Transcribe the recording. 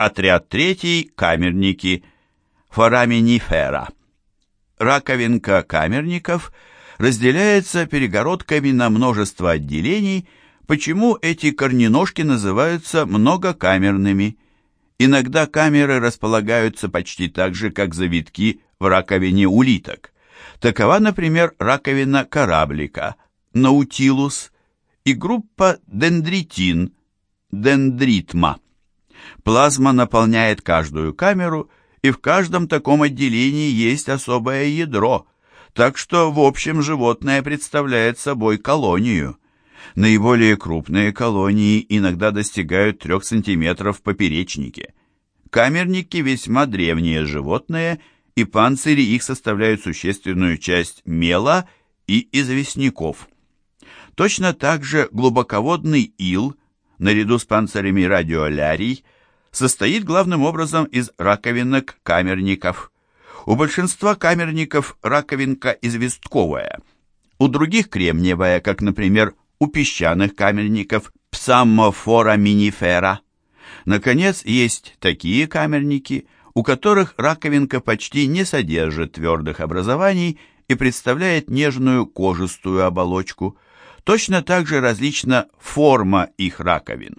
Отряд третий – камерники, фораминифера. Раковинка камерников разделяется перегородками на множество отделений, почему эти корненожки называются многокамерными. Иногда камеры располагаются почти так же, как завитки в раковине улиток. Такова, например, раковина кораблика, наутилус, и группа дендритин, дендритма. Плазма наполняет каждую камеру, и в каждом таком отделении есть особое ядро, так что в общем животное представляет собой колонию. Наиболее крупные колонии иногда достигают 3 см в поперечнике. Камерники весьма древние животные, и панцири их составляют существенную часть мела и известняков. Точно так же глубоководный ил, наряду с панцирями радиолярий, состоит главным образом из раковинок камерников. У большинства камерников раковинка известковая, у других кремниевая, как, например, у песчаных камерников псаммофора минифера. Наконец, есть такие камерники, у которых раковинка почти не содержит твердых образований и представляет нежную кожистую оболочку. Точно так же различна форма их раковин.